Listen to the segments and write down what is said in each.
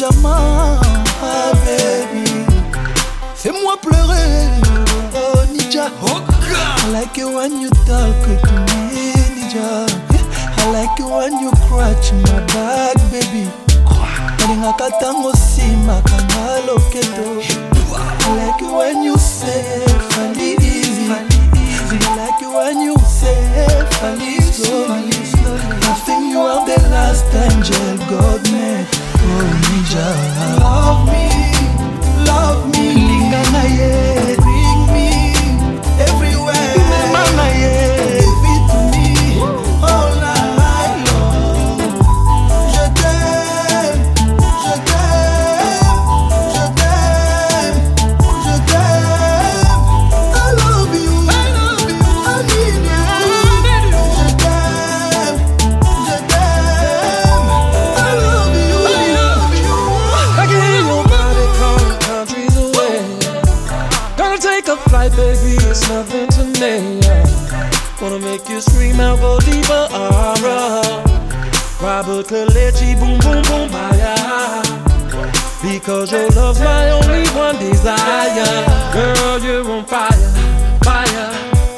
Nijama, ah baby. Fais-moi pleurer, oh Nija. Oh God. I like it when you talk to me. alright, baby, it's nothing to me. Wanna make you scream out, go deeper, aura. Robert Kalechi, boom, boom, boom, baya. Because your love's my only one desire. Girl, you're on fire, fire,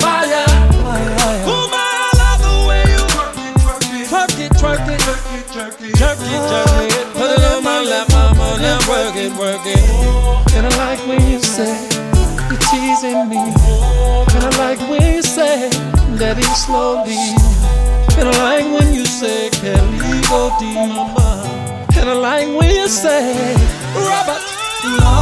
fire. fire. Ooh, my, love the way you work it, work it, work it, work it, work it, work it, put it on my lap, mama, now work it, work it. And I like when you say is in me. Kinda like when you say, let it slowly. Kinda like when you say, can we go deep? Kinda like when you say, Robert, Lord.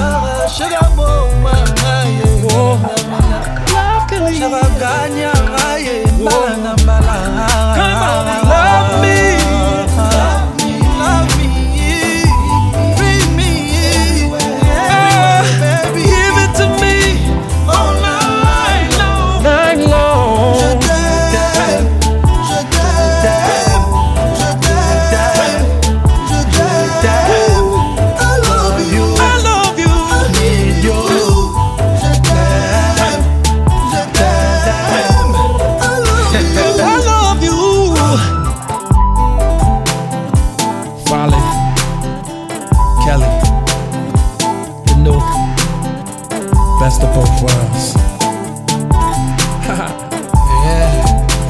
best of both worlds.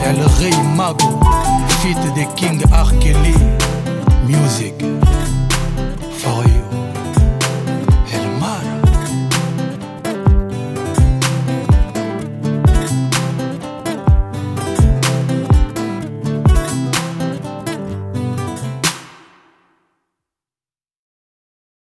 El Rey Mago, de King R. Kelly. Music.